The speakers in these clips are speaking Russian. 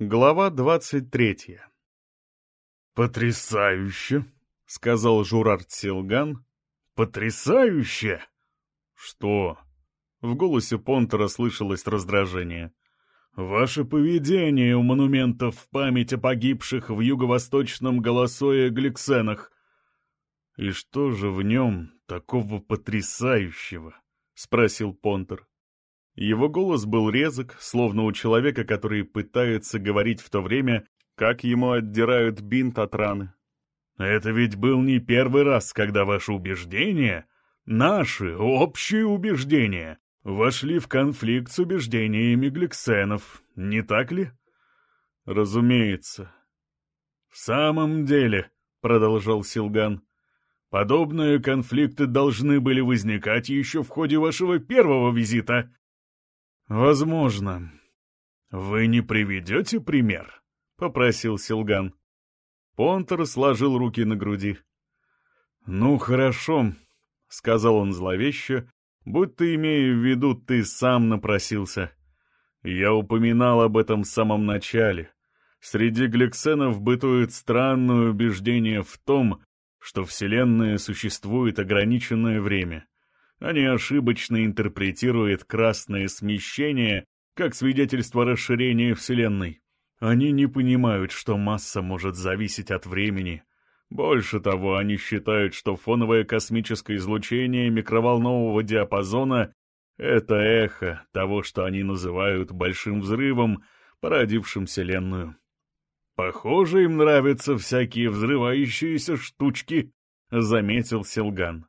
Глава двадцать третья. «Потрясающе!» — сказал Журард Силган. «Потрясающе!» «Что?» — в голосе Понтера слышалось раздражение. «Ваше поведение у монументов в память о погибших в юго-восточном голосое Гликсенах. И что же в нем такого потрясающего?» — спросил Понтер. Его голос был резок, словно у человека, который пытается говорить в то время, как ему отдирают бинт от раны. «Это ведь был не первый раз, когда ваши убеждения, наши общие убеждения, вошли в конфликт с убеждениями гликсенов, не так ли?» «Разумеется». «В самом деле», — продолжал Силган, — «подобные конфликты должны были возникать еще в ходе вашего первого визита». «Возможно». «Вы не приведете пример?» — попросил Силган. Понтер сложил руки на груди. «Ну, хорошо», — сказал он зловеще, будто имея в виду, ты сам напросился. Я упоминал об этом в самом начале. Среди гликсенов бытует странное убеждение в том, что Вселенная существует ограниченное время. Они ошибочно интерпретируют красное смещение как свидетельство расширения Вселенной. Они не понимают, что масса может зависеть от времени. Больше того, они считают, что фоновое космическое излучение микроволнового диапазона — это эхо того, что они называют большим взрывом, породившим Вселенную. «Похоже, им нравятся всякие взрывающиеся штучки», — заметил Силган.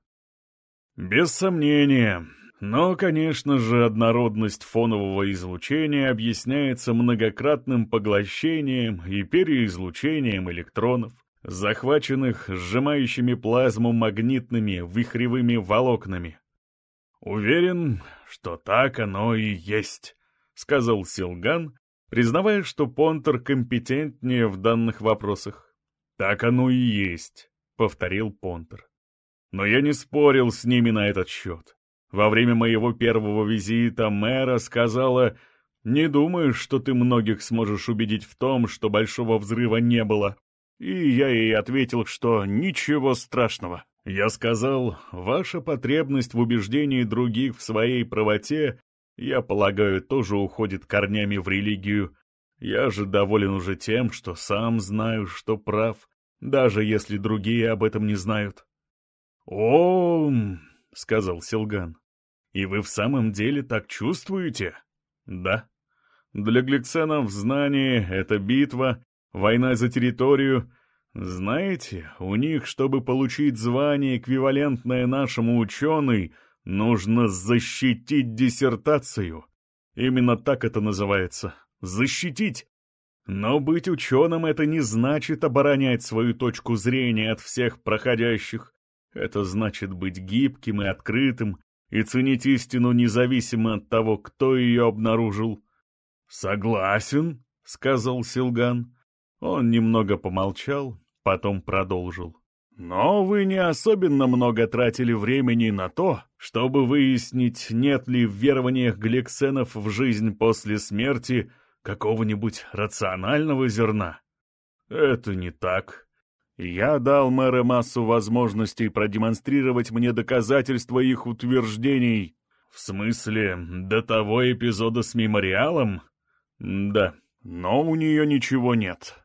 Без сомнения. Но, конечно же, однородность фонового излучения объясняется многократным поглощением и переизлучением электронов, захваченных сжимающими плазму магнитными вихревыми волокнами. «Уверен, что так оно и есть», — сказал Силган, признавая, что Понтер компетентнее в данных вопросах. «Так оно и есть», — повторил Понтер. Но я не спорил с ними на этот счет. Во время моего первого визита мэра сказала, «Не думаю, что ты многих сможешь убедить в том, что большого взрыва не было». И я ей ответил, что ничего страшного. Я сказал, «Ваша потребность в убеждении других в своей правоте, я полагаю, тоже уходит корнями в религию. Я же доволен уже тем, что сам знаю, что прав, даже если другие об этом не знают». «О, — сказал Силган, — и вы в самом деле так чувствуете?» «Да. Для гликсенов знание — это битва, война за территорию. Знаете, у них, чтобы получить звание, эквивалентное нашему ученый, нужно защитить диссертацию. Именно так это называется — защитить. Но быть ученым — это не значит оборонять свою точку зрения от всех проходящих. Это значит быть гибким и открытым и ценить истину независимо от того, кто ее обнаружил. «Согласен», — сказал Силган. Он немного помолчал, потом продолжил. «Но вы не особенно много тратили времени на то, чтобы выяснить, нет ли в верованиях гликсенов в жизнь после смерти какого-нибудь рационального зерна. Это не так. Я дал мэру массу возможностей продемонстрировать мне доказательства их утверждений. В смысле, до того эпизода с мемориалом? Да, но у нее ничего нет.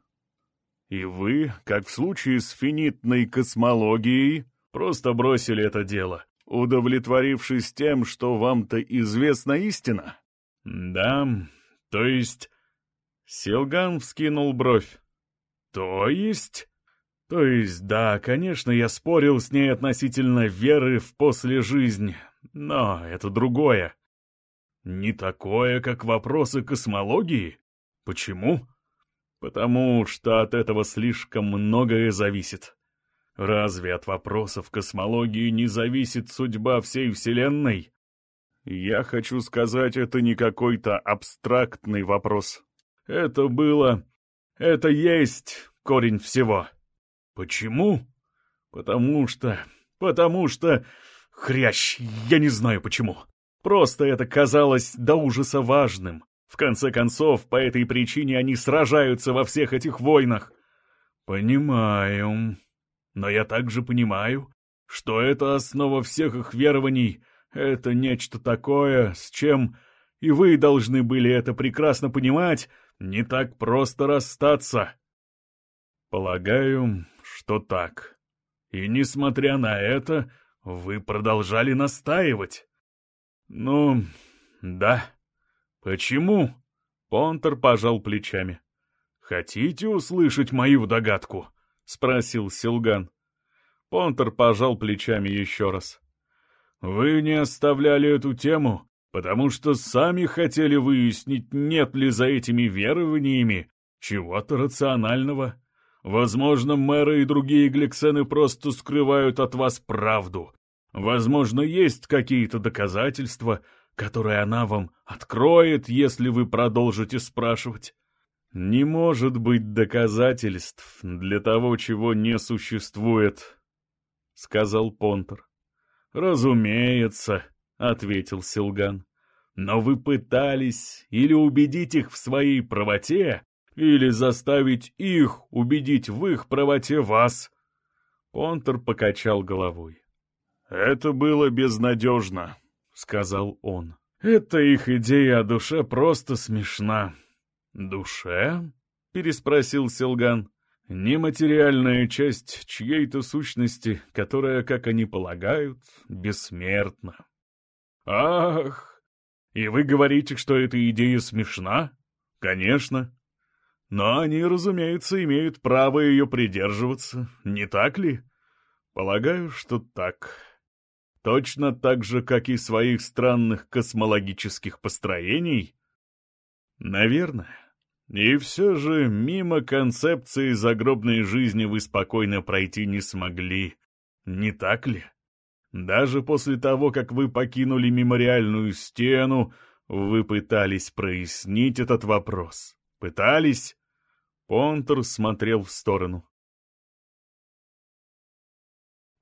И вы, как в случае с финитной космологией, просто бросили это дело, удовлетворившись тем, что вам-то известна истина? Да, то есть... Силган вскинул бровь. То есть... То есть, да, конечно, я спорил с ней относительно веры в послежизнь, но это другое. Не такое, как вопросы космологии. Почему? Потому что от этого слишком многое зависит. Разве от вопросов космологии не зависит судьба всей Вселенной? Я хочу сказать, это не какой-то абстрактный вопрос. Это было... Это есть корень всего. Почему? Потому что... Потому что... Хрящ, я не знаю почему. Просто это казалось до ужаса важным. В конце концов, по этой причине они сражаются во всех этих войнах. Понимаю. Но я также понимаю, что это основа всех их верований. Это нечто такое, с чем, и вы должны были это прекрасно понимать, не так просто расстаться. Полагаю, что так. И несмотря на это, вы продолжали настаивать. Ну, да. Почему? Понтер пожал плечами. Хотите услышать мою догадку? Спросил Силган. Понтер пожал плечами еще раз. Вы не оставляли эту тему, потому что сами хотели выяснить, нет ли за этими верованиями чего-то рационального. Возможно, мэры и другие гликсены просто скрывают от вас правду. Возможно, есть какие-то доказательства, которые она вам откроет, если вы продолжите спрашивать. Не может быть доказательств для того, чего не существует, — сказал Понтер. Разумеется, — ответил Силган. Но вы пытались или убедить их в своей правоте, или заставить их убедить в их правоте вас. Понтер покачал головой. «Это было безнадежно», — сказал он. «Эта их идея о душе просто смешна». «Душе?» — переспросил Силган. «Нематериальная часть чьей-то сущности, которая, как они полагают, бессмертна». «Ах! И вы говорите, что эта идея смешна?» «Конечно. Но они, разумеется, имеют право ее придерживаться, не так ли? Полагаю, что так. Точно так же, как и своих странных космологических построений? Наверное. И все же мимо концепции загробной жизни вы спокойно пройти не смогли, не так ли? Даже после того, как вы покинули мемориальную стену, вы пытались прояснить этот вопрос. Пытались? Понтер смотрел в сторону.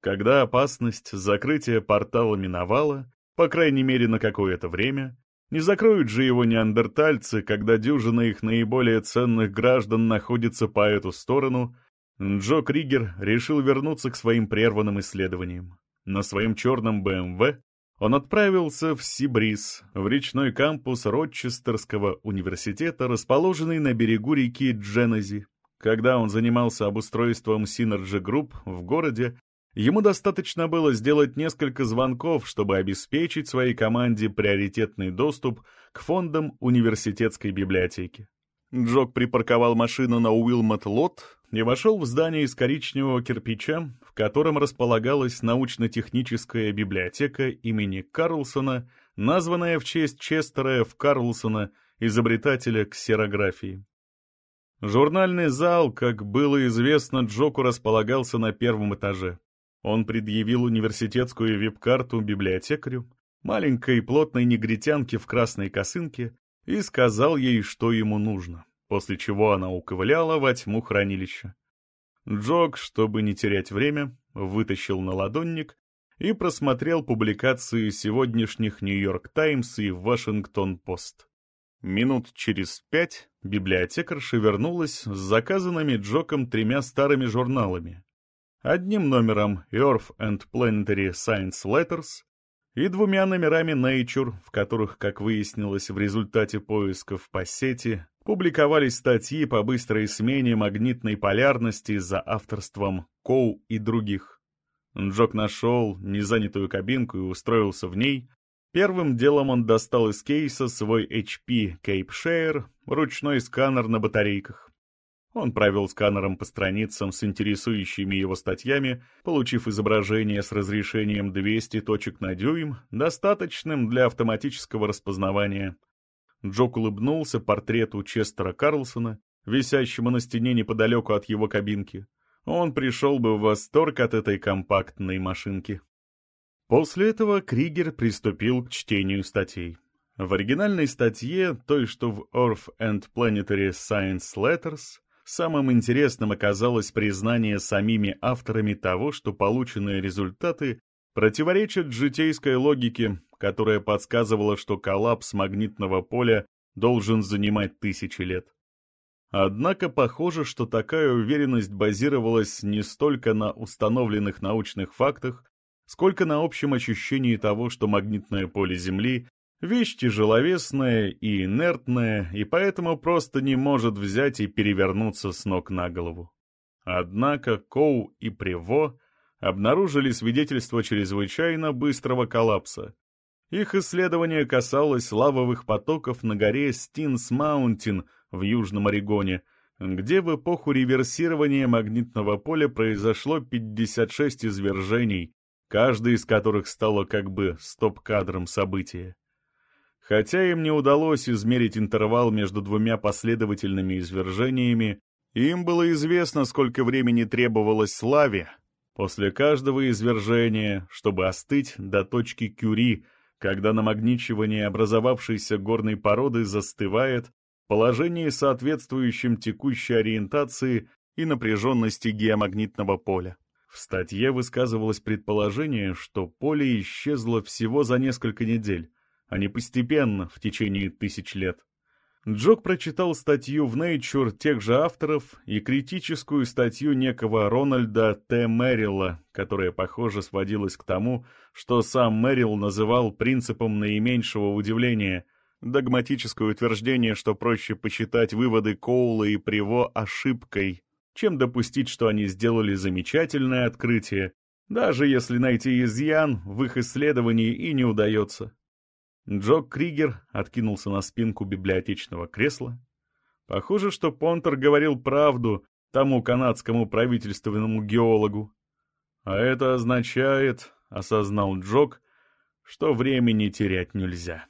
Когда опасность закрытия портала миновала, по крайней мере на какое-то время, не закроют же его неандертальцы, когда дюжина их наиболее ценных граждан находится по эту сторону, Джо Кригер решил вернуться к своим прерванным исследованиям. На своем черном БМВ он отправился в Сибриз, в речной кампус Рочестерского университета, расположенный на берегу реки Дженези. Когда он занимался обустройством Synergy Group в городе, ему достаточно было сделать несколько звонков, чтобы обеспечить своей команде приоритетный доступ к фондам университетской библиотеки. Джок припарковал машину на Уилмот-Лот и вошел в здание из коричневого кирпича, в котором располагалась научно-техническая библиотека имени Карлсона, названная в честь Честера Ф. Карлсона, изобретателя ксерографии. Журнальный зал, как было известно, Джоку располагался на первом этаже. Он предъявил университетскую вип-карту библиотекарю, маленькой плотной негритянке в красной косынке, и сказал ей, что ему нужно, после чего она уковыляла во тьму хранилища. Джок, чтобы не терять время, вытащил на ладонник и просмотрел публикации сегодняшних «Нью-Йорк Таймс» и «Вашингтон-Пост». Минут через пять библиотекарша вернулась с заказанными Джоком тремя старыми журналами. Одним номером Earth and Planetary Science Letters и двумя номерами Nature, в которых, как выяснилось в результате поисков по сети, публиковались статьи по быстрой смене магнитной полярности за авторством Коу и других. Джок нашел незанятую кабинку и устроился в ней. Первым делом он достал из кейса свой HP Cape Share, ручной сканер на батарейках. Он провел сканером по страницам с интересующими его статьями, получив изображение с разрешением 200 точек на дюйм, достаточным для автоматического распознавания. Джок улыбнулся портрету Честера Карлсона, висящему на стене неподалеку от его кабинки. Он пришел бы в восторг от этой компактной машинки. После этого Кригер приступил к чтению статей. В оригинальной статье, той, что в Earth and Planetary Science Letters, Самым интересным оказалось признание самими авторами того, что полученные результаты противоречат житейской логике, которая подсказывала, что коллапс магнитного поля должен занимать тысячи лет. Однако похоже, что такая уверенность базировалась не столько на установленных научных фактах, сколько на общем ощущении того, что магнитное поле Земли — вещь тяжеловесная и инертная, и поэтому просто не может взять и перевернуться с ног на голову. Однако Коу и Прево обнаружили свидетельство чрезвычайно быстрого коллапса. Их исследование касалось лавовых потоков на горе Стинс-Маунтин — в Южном Орегоне, где в эпоху реверсирования магнитного поля произошло 56 извержений, каждый из которых стало как бы стоп-кадром события. Хотя им не удалось измерить интервал между двумя последовательными извержениями, им было известно, сколько времени требовалось лаве после каждого извержения, чтобы остыть до точки Кюри, когда намагничивание образовавшейся горной породы застывает положении, соответствующем текущей ориентации и напряженности геомагнитного поля. В статье высказывалось предположение, что поле исчезло всего за несколько недель, а не постепенно, в течение тысяч лет. Джок прочитал статью в Nature тех же авторов и критическую статью некого Рональда Т. Мэрилла, которая, похоже, сводилась к тому, что сам Мэрилл называл принципом наименьшего удивления, Догматическое утверждение, что проще посчитать выводы Коула и Приво ошибкой, чем допустить, что они сделали замечательное открытие, даже если найти изъян в их исследовании и не удается. Джок Кригер откинулся на спинку библиотечного кресла. Похоже, что Понтер говорил правду тому канадскому правительственному геологу. А это означает, осознал Джок, что времени терять нельзя.